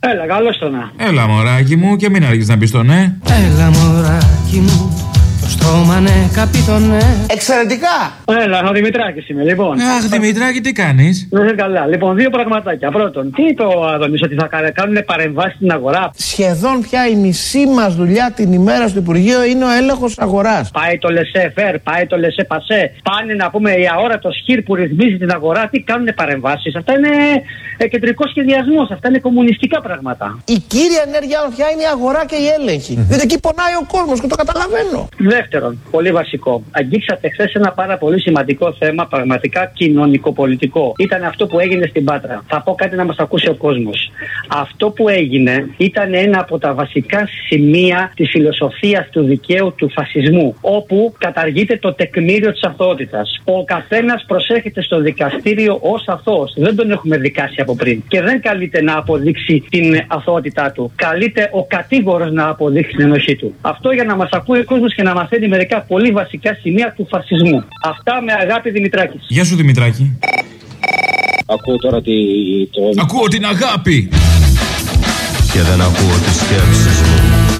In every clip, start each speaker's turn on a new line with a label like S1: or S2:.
S1: Έλα, καλώ το να.
S2: Έλα, μωράκι μου, και μην αργείς να πεις το ναι.
S3: Έλα μωράκι μου το στόμα ναι καπίτονε
S4: Εξαιρετικά!
S1: Έλα, ο Δημητράκης είμαι, λοιπόν.
S2: Αχ, Δημητράκη, τι κάνεις;
S1: Να είσαι καλά. Λοιπόν, δύο πραγματάκια. Πρώτον, τι είπε ο Αδωνή ότι θα κα- κάνουν παρεμβάσεις στην αγορά;
S4: Σχεδόν πια η μισή μας δουλειά την ημέρα στο Υπουργείο είναι ο έλεγχος αγοράς.
S1: Πάει το λεσέ φέρ, πάει το λεσέ πασέ. Πάνε να πούμε η αόρατο σχήρ που ρυθμίζει την αγορά. Τι κάνουν παρεμβάσεις; Αυτά είναι ε, κεντρικό σχεδιασμός. Αυτά είναι κομμουνιστικά πράγματα.
S4: Η κύρια ενέργειά μα πια είναι η αγορά και η έλεγχη. Διότι εκεί πονάει ο κόσμος και το καταλαβαίνω.
S1: Δεύτερον, πολύ βασικό. Αγγίξατε χθες ένα πάρα πολύ σημαντικό θέμα, πραγματικά κοινωνικοπολιτικό. Ήταν αυτό που έγινε στην Πάτρα. Θα πω κάτι να μας ακούσει ο κόσμος. Αυτό που έγινε ήταν ένα από τα βασικά σημεία της φιλοσοφίας του δικαίου του φασισμού. Όπου καταργείται το τεκμήριο της αθωότητας. Ο καθένας προσέρχεται στο δικαστήριο ως αθώος. Δεν τον έχουμε δικάσει από πριν. Και δεν καλείται να αποδείξει την αθωότητά του. Καλείται ο κατήγορος να αποδείξει την ενοχή του. Αυτό για να μας ακούει ο κόσμος και να μαθαίνει μερικά πολύ βασικά σημεία του φασισμού. Αυτά με αγάπη Δημητράκης.
S2: Γεια σου, Δημητράκη.
S5: Ακούω τώρα τη, το...
S2: Ακούω την αγάπη.
S6: Και δεν ακούω τις σκέψεις μου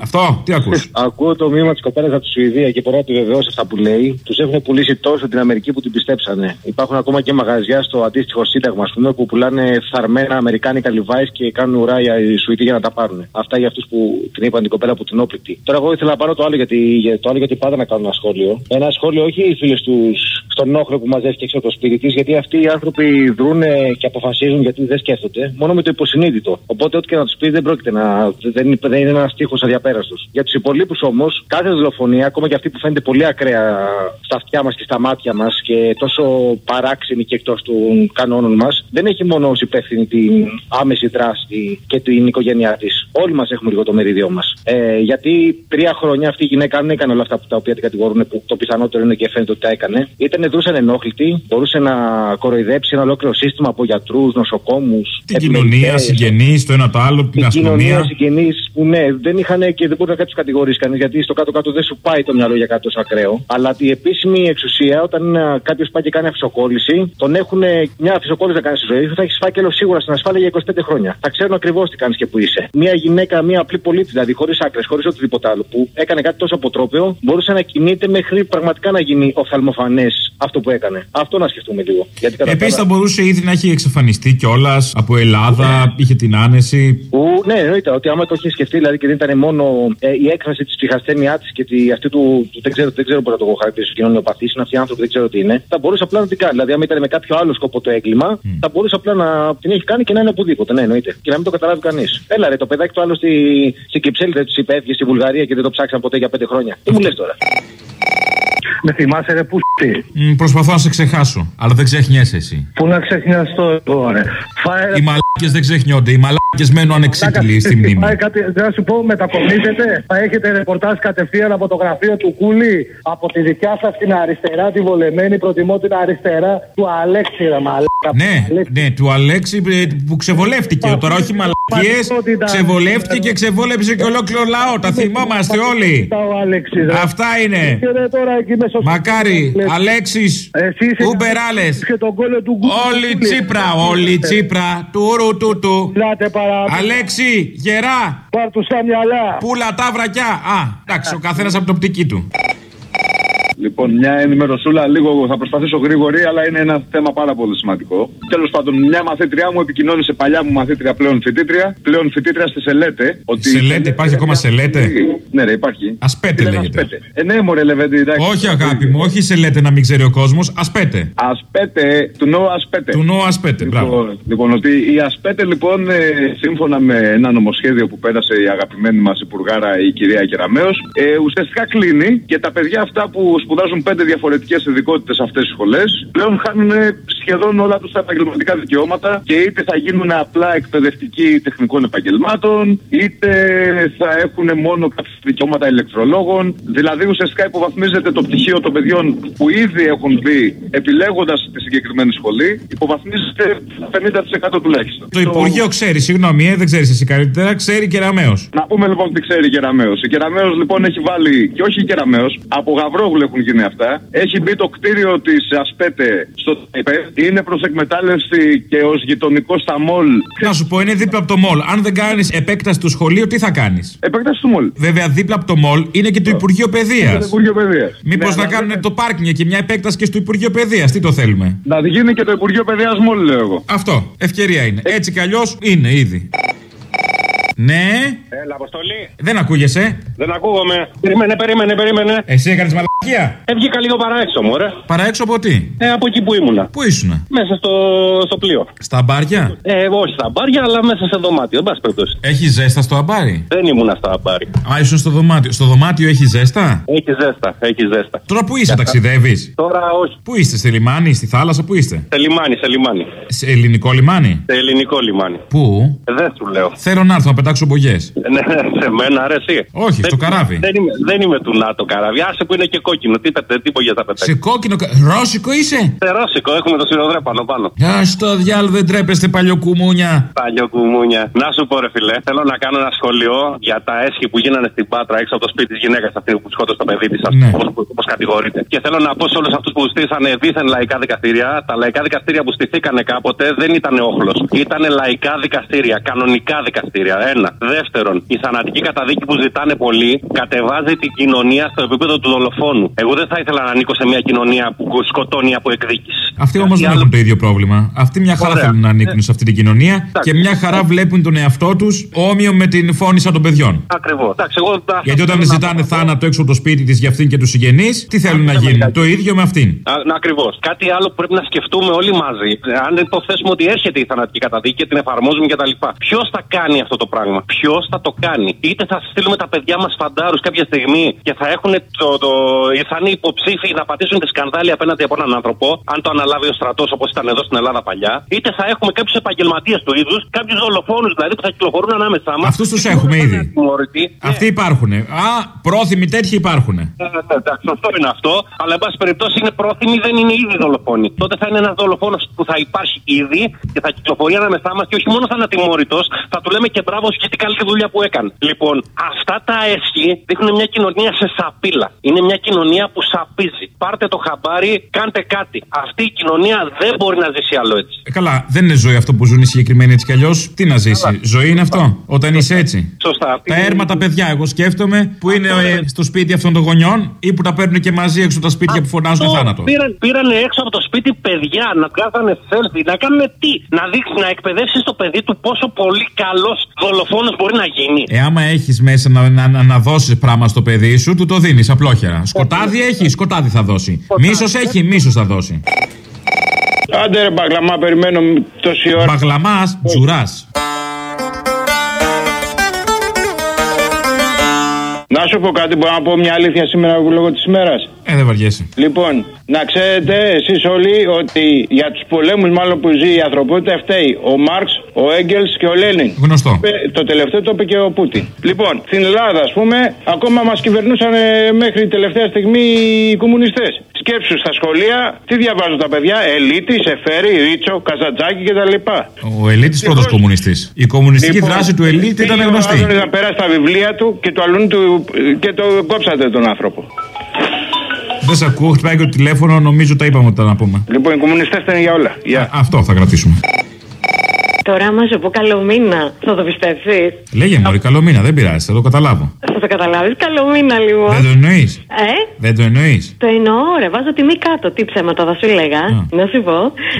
S2: Αυτό, τι ακούς;
S5: Ακούω το μήνυμα της κοπέλας από τη Σουηδία και μπορώ να επιβεβαιώσω αυτά που λέει. Τους έχουν πουλήσει τόσο την Αμερική που την πιστέψανε. Υπάρχουν ακόμα και μαγαζιά στο αντίστοιχο σύνταγμα, ας πούμε, που πουλάνε φθαρμένα Αμερικάνικα Levi's και κάνουν ουρά για οι Σουηδοί για να τα πάρουν. Αυτά για αυτούς που την είπαν την κοπέλα που την όπληκτη. Τώρα, εγώ ήθελα να πάρω το άλλο γιατί, για, το άλλο γιατί πάντα να κάνω ένα σχόλιο. Ένα σχόλιο όχι οι φίλες τους στον όχρο που μαζεύτηκε έξω από το σπίτι της, γιατί αυτοί οι άνθρωποι δρούν και αποφασίζουν γιατί δεν σκέφτονται, μόνο με το υποσυνείδητο. Οπότε, ό,τι και να τους πει δεν πρόκειται να. Δεν, είναι- δεν είναι ένας τείχο αδιαπέραστος. Για τους υπολείπους όμως, κάθε δολοφονία, ακόμα και αυτή που φαίνεται πολύ ακραία στα αυτιά μας και στα μάτια μας και τόσο παράξενη και εκτός των κανόνων μας, δεν έχει μόνο ως υπεύθυνη την άμεση δράση και την οικογένειά της. Όλοι μας έχουμε λίγο το μερίδιό μας. Ε, γιατί τρία χρόνια αυτή η γυναίκα δεν έκανε όλα αυτά που τα οποία την κατηγορούν, που το πιθανότερο είναι και φαίνεται ότι τα έκανε. Ήταν δρούσαν ενόχλητη, μπορούσε να κοροϊδέψει ένα ολόκληρο σύστημα από γιατρούς, νοσοκόμους.
S2: Την κοινωνία, συγγενείς, το ένα το άλλο, την
S5: Την κοινωνία,
S2: αστυνομία.
S5: συγγενείς που ναι, δεν είχαν και δεν μπορεί να κάτι τους κατηγορήσει κανείς γιατί στο κάτω-κάτω δεν σου πάει το μυαλό για κάτι τόσο ακραίο. Αλλά η επίσημη εξουσία, όταν κάποιος πάει και κάνει αφισοκόλληση, τον έχουν μια αφισοκόλληση να κάνει στη ζωή σου, θα έχει φάκελο σίγουρα στην ασφάλεια για 25 χρόνια. Θα ξέρουν ακριβώς τι κάνεις και που είσαι. Μια γυναίκα, μια απλή πολίτη, δηλαδή χωρίς άκρες, χωρίς οτιδήποτε άλλο, που έκανε κάτι τόσο αποτρόπαιο, μπορούσε να κινείται μέχρι πραγματικά να γίνει οφθαλμοφανές αυτό που έκανε. Αυτό να σκεφτούμε λίγο. Γιατί κατά τα
S2: Επίση
S5: άλλα-
S2: θα μπορούσε ήδη να έχει εξαφανιστεί κιόλας από Ελλάδα, είχε την άνεση.
S5: Που, ναι, εννοείται ότι άμα το είχε σκεφτεί, δηλαδή και δεν ήταν μόνο ε, η έκφραση της ψυχασθένειά της και τη, αυτή του, του. Δεν ξέρω, δεν ξέρω πώς να το χαρακτηρίσω. Κοινωνιοπαθή, είναι αυτοί οι άνθρωποι, δεν ξέρω τι είναι. Θα μπορούσε απλά να την κάνει. Δηλαδή, άμα ήταν με κάποιο άλλο σκοπό το έγκλημα, θα μπορούσε απλά να την έχει κάνει και να είναι οπουδήποτε. Ναι, εννοείται. Και να μην το καταλάβει κανείς. Έλα, ρε, το παιδάκι του άλλο στη, στην Κυψέλη δεν τους είπε, έφυγε στη Βουλγαρία και δεν το ψάξαν ποτέ για πέντε χρόνια. Τι μου λες τώρα;
S7: Με θυμάσαι ρε που
S2: Μ, προσπαθώ να σε ξεχάσω, αλλά δεν ξεχνιέσαι εσύ.
S7: Πού να ξεχνιαστώ εγώ ρε. Φάε
S2: Οι μαλάκες δεν ξεχνιόνται, οι μαλάκες μένουν ανεξίτηλοι στη μνήμη.
S7: Πάει κάτι, να σου πω, μετακομίζετε. Θα έχετε ρεπορτάζ κατευθείαν από το γραφείο του Κούλη. Από τη δικιά σας την αριστερά, τη βολεμένη. Προτιμώ την αριστερά του Αλέξη, ρε μαλάκα.
S2: Ναι, ναι, του Αλέξη ε, που ξεβολεύτηκε. Τώρα όχι μαλακίε, ξεβολεύτηκε και ξεβόλεψε και ολόκληρο λαό. Τα θυμόμαστε όλοι.
S7: Ο Αλέξης, ρε.
S2: Αυτά είναι.
S7: Και ρε, τώρα εκεί μέσα στο-
S2: Μακάρι,
S7: Λες,
S2: Αλέξης,
S7: Εσύ είσαι
S2: Ούμπερ άλλε.
S7: Και τον κόλλο του Κούλη.
S2: Όλοι Τσίπρα, όλοι Τσίπρα. Τουρου τούτου.
S7: Μιλάτε παρά.
S2: Αλέξη, γερά.
S7: Πάρ' του στα μυαλά.
S2: Πούλα τα βρακιά. Α, εντάξει, ο καθένας από την οπτική του.
S8: Λοιπόν, μια ενημερωσούλα, λίγο θα προσπαθήσω γρήγορη, αλλά είναι ένα θέμα πάρα πολύ σημαντικό. Τέλος πάντων, μια μαθήτριά μου επικοινώνησε παλιά μου μαθήτρια πλέον φοιτήτρια, πλέον φοιτήτρια στη Σελέτε. Ότι
S2: Σελέτε, υπάρχει ακόμα Σελέτε;
S8: Ναι, ρε, υπάρχει.
S2: Ασπέτε
S8: Λένε
S2: λέγεται.
S8: Ασπέτε. Ε, ναι, μωρέ, Λεβέντη, εντάξει.
S2: Όχι αγάπη μου, όχι σε λέτε να μην ξέρει ο κόσμος. Ασπέτε.
S8: Ασπέτε, του νόου Ασπέτε.
S2: Του νόου Ασπέτε, μπράβο.
S8: Λοιπόν, λοιπόν, ότι η Ασπέτε, λοιπόν, ε, σύμφωνα με ένα νομοσχέδιο που πέρασε η αγαπημένη μας Υπουργάρα, η κυρία Κεραμέο, ε, ουσιαστικά κλείνει και τα παιδιά αυτά που σπουδάζουν πέντε διαφορετικές ειδικότητες σε αυτές τις σχολές πλέον χάνουν σχεδόν όλα τους τα επαγγελματικά δικαιώματα και είτε θα γίνουν απλά εκπαιδευτικοί τεχνικών επαγγελμάτων, είτε θα έχουν μόνο κάποια δικαιώματα ηλεκτρολόγων. Δηλαδή, ουσιαστικά υποβαθμίζεται το πτυχίο των παιδιών που ήδη έχουν μπει επιλέγοντας τη συγκεκριμένη σχολή, υποβαθμίζεται 50% τουλάχιστον.
S2: Το Υπουργείο ξέρει, συγγνώμη, ε, δεν ξέρεις εσύ καλύτερα, ξέρει και Ραμαίο.
S8: Να πούμε λοιπόν τι ξέρει η Κεραμέο. Η Κεραμέο λοιπόν έχει βάλει, και όχι η Κεραμέο, από Γαβρόγλου έχουν έχουν γίνει αυτά. Έχει μπει το κτίριο της Ασπέτε στο ΤΕΠΕ. Είναι προς εκμετάλλευση και ως γειτονικό στα μολ.
S2: Να σου πω, είναι δίπλα από το μολ. Αν δεν κάνεις επέκταση του σχολείου, τι θα κάνεις;
S8: Επέκταση του μολ.
S2: Βέβαια, δίπλα από το μολ είναι και το Υπουργείο Παιδείας.
S8: Το Υπουργείο Παιδείας.
S2: Μήπως να κάνουν το πάρκινγκ και μια επέκταση και στο Υπουργείο Παιδείας. Τι το θέλουμε;
S8: Να γίνει και το Υπουργείο Παιδείας μόλι, λέω εγώ.
S2: Αυτό. Ευκαιρία είναι. Έτσι κι αλλιώς είναι ήδη. Ναι.
S9: Έλα, Αποστολή.
S2: Δεν ακούγεσαι.
S9: Δεν ακούγομαι. Περίμενε, περίμενε, περίμενε.
S2: Εσύ έκανες μαλακία.
S9: Έβγηκα λίγο παράεξω, μου, ρε.
S2: Παραέξω από τι;
S9: Ε, από εκεί που ήμουνα.
S2: Πού ήσουνα;
S9: Μέσα στο, στο πλοίο.
S2: Στα μπάρια;
S9: Ε, όχι στα μπάρια, αλλά μέσα σε δωμάτιο. Εν πάση περιπτώσει.
S2: Έχεις ζέστα στο αμπάρι;
S9: Δεν ήμουνα στα μπάρια.
S2: Α, ήσουν στο δωμάτιο. Στο δωμάτιο έχεις ζέστα;
S9: Έχει ζέστα, έχει ζέστα.
S2: Τώρα που είσαι, ταξιδεύεις;
S9: Τώρα όχι.
S2: Πού είστε, στη λιμάνι, στη θάλασσα, πού είστε;
S9: Σε λιμάνι, σε λιμάνι.
S2: Σε ελληνικό λιμάνι;
S9: Σε ελληνικό λιμάνι.
S2: Πού;
S9: Ε, δεν σου λέω.
S2: Θέλω να έρθω να πετάξω μπογιές.
S9: Ναι, σε μένα, ρε, εσύ.
S2: Όχι, στο καράβι.
S9: Δεν είμαι, δεν είμαι του ΝΑΤΟ καράβι. Άσε που είναι και κόκκινο. Τι, πετε, τι μπογιές θα πετάξει.
S2: Σε κόκκινο. κα- Ρώσικο είσαι;
S9: Σε ρώσικο, έχουμε το σιροδρέπανο πάνω.
S2: Α το διάλογο δεν τρέπεστε παλιοκουμούνια.
S9: Παλιό κουμούνια. Να σου πω, ρε φιλέ, θέλω να κάνω ένα σχολείο για τα έσχη που γίνανε στην Πάτρα έξω από το σπίτι της γυναίκας αυτή που σκότωσε το παιδί της,
S2: Ναι.
S9: όπω κατηγορείται. Και θέλω να πω σε όλους αυτούς που στήσανε δίθεν λαϊκά δικαστήρια, τα λαϊκά δικαστήρια που στηθήκανε κάποτε δεν ήταν όχλος. Ήταν λαϊκά δικαστήρια, κανονικά δικαστήρια. Ένα. Δεύτερον, η θανατική καταδίκη που ζητάνε πολλοί κατεβάζει την κοινωνία στο επίπεδο του δολοφόνου. Εγώ δεν θα ήθελα να ανήκω σε μια κοινωνία που σκοτώνει από εκδίκηση.
S2: Αυτοί όμως δεν έχουν το ίδιο πρόβλημα. Αυτοί μια χαρά
S9: Ωραία.
S2: θέλουν να ανήκουν σε αυτή την κοινωνία
S9: Εντάξει.
S2: και μια χαρά βλέπουν τον εαυτό τους όμοιο με την φώνησα των παιδιών.
S9: Ακριβώς. Εντάξει, εγώ θα-
S2: Γιατί όταν
S9: θέλω να
S2: ζητάνε
S9: πω-
S2: θάνατο έξω από το σπίτι της για αυτήν και τους συγγενείς, τι θέλουν να γίνουν; Το ίδιο με αυτήν.
S9: Ακριβώς. Κάτι άλλο που πρέπει να σκεφτούμε όλοι μαζί. Αν υποθέσουμε ότι έρχεται η θανατική καταδίκη και την εφαρμόζουμε κτλ. Ποιος θα κάνει αυτό το πράγμα, ποιος θα το κάνει; Είτε θα στείλουμε τα παιδιά μας φαντάρους κάποια στιγμή και θα έχουν το, το, θα είναι υποψήφιοι να πατήσουν τη σκανδάλη απέναντι από έναν άνθρωπο, αν το αναλάβει ο στρατός όπως ήταν εδώ στην Ελλάδα παλιά. Είτε θα έχουμε κάποιους επαγγελματίες του είδους, κάποιους δολοφόνους δηλαδή που θα κυκλοφορούν ανάμεσά μας.
S2: Αυτούς τους έχουμε ήδη. Αυτοί υπάρχουν. Α, πρόθυμοι τέτοιοι υπάρχουν.
S9: Ε, Εντάξει, αυτό είναι αυτό. Αλλά, εν πάση περιπτώσει, είναι πρόθυμοι, δεν είναι ήδη δολοφόνοι. Τότε θα είναι ένας δολοφόνος που θα υπάρχει ήδη και θα κυκλοφορεί ανάμεσά μας και όχι μόνο θα είναι ατιμόρυτο, θα του λέμε και μπράβο σου και τι καλή δουλειά που έκανε. Λοιπόν, αυτά τα έσχη δείχνουν μια κοινωνία σε σαπίλα. Είναι μια κοινωνία που σαπίζει. Πάρτε το χαμπάρι, κάντε κάτι. Αυτή η κοινωνία δεν μπορεί να ζήσει άλλο έτσι.
S2: Ε, καλά, δεν είναι ζωή αυτό που ζουν οι συγκεκριμένοι έτσι κι αλλιώς. Τι να ζήσει; Ζωή είναι αυτό. Όταν είσαι έτσι.
S9: Σωστά.
S2: Τα έρματα παιδιά, εγώ σκέφτομαι, που είναι ε, στο σπίτι αυτών των γονιών ή που τα παίρνουν και μαζί έξω από τα σπίτια που φωνάζουν
S9: Αυτό
S2: θάνατο.
S9: Πήραν, πήραν έξω από το σπίτι παιδιά να βγάζανε selfie, να κάνουν τι; Να δείξει, να εκπαιδεύσεις το παιδί του πόσο πολύ καλός δολοφόνο μπορεί να γίνει.
S2: Ε, άμα έχεις μέσα να, να, να, να δώσεις πράγμα στο παιδί σου, του το δίνεις απλόχερα. Σκοτάδι έχει, σκοτάδι θα δώσει. Μίσος έχει, μίσος θα δώσει.
S10: Άντε ρε μπαγλαμά, περιμένω τόση ώρα.
S2: Μπαγλαμά, τζουράς.
S10: Να σου πω κάτι, μπορώ να πω μια αλήθεια σήμερα λόγω της ημέρας.
S2: Ε, δεν βαριέσαι.
S10: Λοιπόν, να ξέρετε εσείς όλοι ότι για τους πολέμους μάλλον που ζει η ανθρωπότητα φταίει ο Μάρξ, ο Έγκελς και ο Λένιν.
S2: Γνωστό.
S10: Ε, Το τελευταίο το είπε και ο Πούτιν. Λοιπόν, στην Ελλάδα, ας πούμε, ακόμα μας κυβερνούσαν ε, μέχρι τελευταία στιγμή οι κομμουνιστές. Σκέψου στα σχολεία, τι διαβάζουν τα παιδιά, Ελίτης, Σεφέρι, Ρίτσο, Καζατζάκη κτλ.
S2: Ο Ελίτης πρώτος κομμουνιστής. Η κομμουνιστική
S10: Λοιπόν,
S2: δράση του Ελίτη ήταν
S10: πήγε ο
S2: γνωστή.
S10: Άδωνης να περάσει τα βιβλία του και το αλλούν του και το κόψατε τον άνθρωπο.
S2: Δεν σε ακούω, χτυπάει και το τηλέφωνο, νομίζω τα είπαμε ότι τα να πούμε.
S10: Λοιπόν, οι κομμουνιστές ήταν για όλα. Γεια.
S2: Αυτό θα κρατήσουμε.
S11: Τώρα, άμα σου πω καλό μήνα, θα το πιστέψεις.
S2: Λέγε Μωρή, καλό μήνα, δεν πειράζει, θα το καταλάβω.
S11: Θα το καταλάβεις. Καλό μήνα, λοιπόν.
S2: Δεν το εννοείς;
S11: Ε,
S2: Δεν το εννοείς;
S11: το εννοώ, ρε. Βάζω τιμή κάτω. Τι ψέματα θα σου έλεγα. Να σου πω.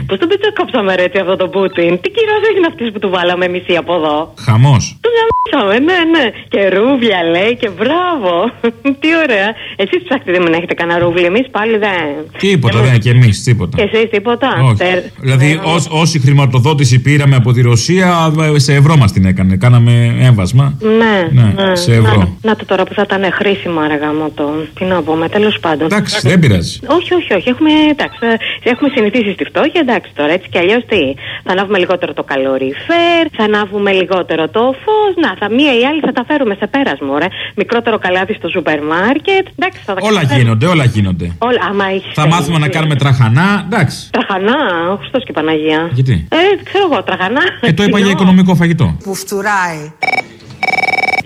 S11: Πώς τον πιτσοκόψαμε, ρε, έτσι, αυτό το Πούτιν; Τι κυρό έγινε αυτής που του βάλαμε μισή από εδώ;
S2: Χαμός.
S11: Του γαμίσαμε, ναι, ναι. Και ρούβλια λέει και μπράβο. Τι ωραία. Εσείς ψάχτε δεν μην έχετε κανένα ρούβλι. Εμείς πάλι δεν.
S2: Τίποτα, δεν και εμείς, τίποτα.
S11: Και εσείς τίποτα.
S2: Όχι.
S11: Τερ-
S2: Δηλαδή,
S11: τερ-
S2: ως- όση χρηματοδότηση πήραμε από τη Ρωσία, ε, σε ευρώ μας την έκανε. Κάναμε έμβασμα.
S11: Ναι,
S2: Ναι, σε ευρώ.
S11: Να, να το τώρα που θα ήταν χρήσιμο αργά μου το. Τι να πούμε, τέλος πάντων.
S2: Εντάξει, δεν πειράζει.
S11: Όχι, όχι, όχι. Έχουμε, εντάξει, ε, έχουμε συνηθίσει στη φτώχεια. Εντάξει τώρα, έτσι κι αλλιώς τι. Θα ανάβουμε λιγότερο το καλοριφέρ, θα ανάβουμε λιγότερο το φως. Να, θα μία ή άλλη θα τα φέρουμε σε πέρασμα, ωραία. Μικρότερο καλάθι στο σούπερ μάρκετ. Εντάξει, θα τα
S2: Όλα
S11: καταφέρουμε.
S2: γίνονται, όλα γίνονται.
S11: Όλα, άμα έχεις
S2: Θα μάθουμε να
S11: θέληση.
S2: κάνουμε τραχανά. Εντάξει.
S11: Τραχανά, ο Χριστός και η Παναγία.
S2: Γιατί;
S11: Ε, ξέρω εγώ, τραχανά.
S2: Ε, το είπα για
S11: Κοινό.
S2: οικονομικό φαγητό.
S11: Που φτουράει.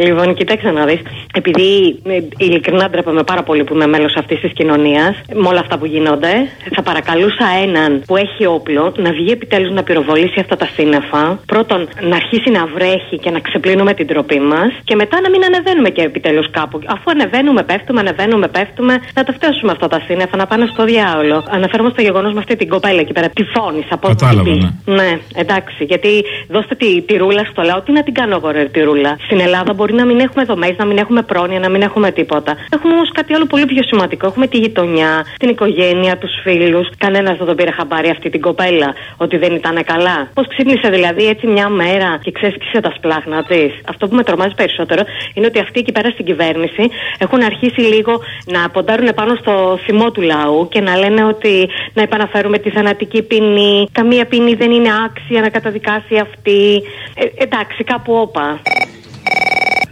S11: Λοιπόν, κοίταξε να δεις. επειδή ε, ειλικρινά ντρέπαμε πάρα πολύ που είμαι μέλος αυτής της κοινωνίας, με όλα αυτά που γίνονται, θα παρακαλούσα έναν που έχει όπλο να βγει επιτέλους να πυροβολήσει αυτά τα σύννεφα. Πρώτον, να αρχίσει να βρέχει και να ξεπλύνουμε την τροπή μας. Και μετά να μην ανεβαίνουμε και επιτέλους κάπου. Αφού ανεβαίνουμε, πέφτουμε, ανεβαίνουμε, πέφτουμε, να τα φτάσουμε αυτά τα σύννεφα, να πάνε στο διάολο. Αναφέρομαι στο γεγονός με αυτή την κοπέλα εκεί πέρα. Τη φώνη από
S2: Κατάλαβα, ναι.
S11: ναι, εντάξει. Γιατί δώστε τη, τη ρούλα στο λαό. Τι να την κάνω εγώ, ρε, τη ρούλα. Στην Ελλάδα μπορεί να μην έχουμε δομές, να μην έχουμε πρόνοια, να μην έχουμε τίποτα. Έχουμε όμως κάτι άλλο πολύ πιο σημαντικό. Έχουμε τη γειτονιά, την οικογένεια, τους φίλους. Κανένας δεν τον πήρε χαμπάρι αυτή την κοπέλα ότι δεν ήταν καλά. Πώς ξύπνησε δηλαδή έτσι μια μέρα και ξέσκησε τα σπλάχνα τη. Αυτό που με τρομάζει περισσότερο είναι ότι αυτοί εκεί πέρα στην κυβέρνηση έχουν αρχίσει λίγο να ποντάρουν πάνω στο θυμό του λαού και να λένε ότι να επαναφέρουμε τη θανατική ποινή. Καμία ποινή δεν είναι άξια να καταδικάσει αυτή. Ε, εντάξει, κάπου όπα.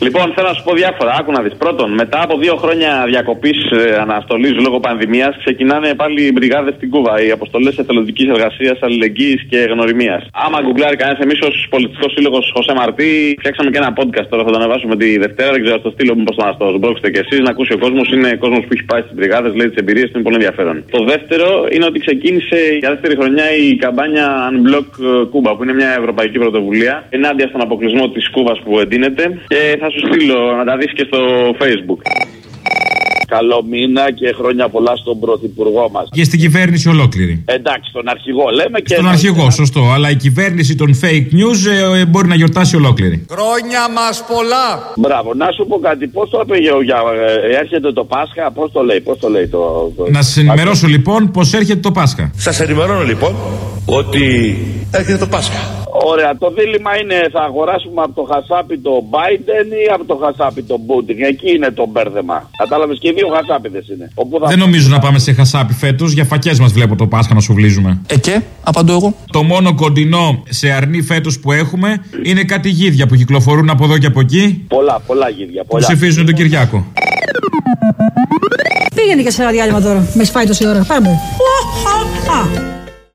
S12: Λοιπόν, θέλω να σου πω διάφορα. Άκου να δεις. Πρώτον, μετά από δύο χρόνια διακοπής ε, αναστολής λόγω πανδημίας, ξεκινάνε πάλι οι μπριγάδες στην Κούβα. Οι αποστολές εθελοντικής εργασίας, αλληλεγγύης και γνωριμίας. Άμα γκουγκλάρει κανένας, εμείς ως πολιτικός σύλλογος Χωσέ Μαρτί, φτιάξαμε και ένα podcast τώρα. Θα το ανεβάσουμε τη Δευτέρα. Δεν ξέρω, το στείλω μήπω το να το σμπρώξετε κι εσείς να ακούσει ο κόσμος. Είναι κόσμος που έχει πάει στις μπριγάδες, λέει τις εμπειρίες του, είναι πολύ ενδιαφέρον. Το δεύτερο είναι ότι ξεκίνησε για δεύτερη χρονιά η καμπάνια Unblock Cuba, που είναι μια ευρωπαϊκή πρωτοβουλία ενάντια στον αποκλεισμό της Κούβας που εντείνεται. Και θα σου στείλω να τα δεις και στο facebook. Καλό μήνα και χρόνια πολλά στον πρωθυπουργό μας.
S2: Και στην κυβέρνηση ολόκληρη.
S12: Εντάξει, τον αρχηγό λέμε και.
S2: Στον αρχηγό, σωστό. Αλλά η κυβέρνηση των fake news ε, ε, μπορεί να γιορτάσει ολόκληρη.
S13: Χρόνια μας πολλά!
S12: Μπράβο, να σου πω κάτι. Πώς το είπε για ε, έρχεται το Πάσχα, πώς το λέει, πώς το λέει το. το...
S2: Να σας ενημερώσω λοιπόν πώς έρχεται το Πάσχα.
S13: Σας ενημερώνω λοιπόν ότι έρχεται το Πάσχα.
S12: Ωραία, το δίλημα είναι θα αγοράσουμε από το χασάπι το Biden ή από το χασάπι το Putin. Εκεί είναι το μπέρδεμα. Κατάλαβες και οι δύο χασάπιδε είναι. Όπου θα...
S2: Δεν νομίζω να πάμε σε χασάπι φέτος. Για φακές μας βλέπω το Πάσχα να σου βλύζουμε.
S14: Ε, και, απαντώ εγώ.
S2: Το μόνο κοντινό σε αρνή φέτος που έχουμε είναι κάτι γίδια που κυκλοφορούν από εδώ και από εκεί.
S12: Πολλά, πολλά γίδια. Πολλά.
S2: Που ψηφίζουν τον Κυριάκο.
S15: Πήγαινε και σε ένα διάλειμμα τώρα. Με σπάει τόση ώρα. Πάμε.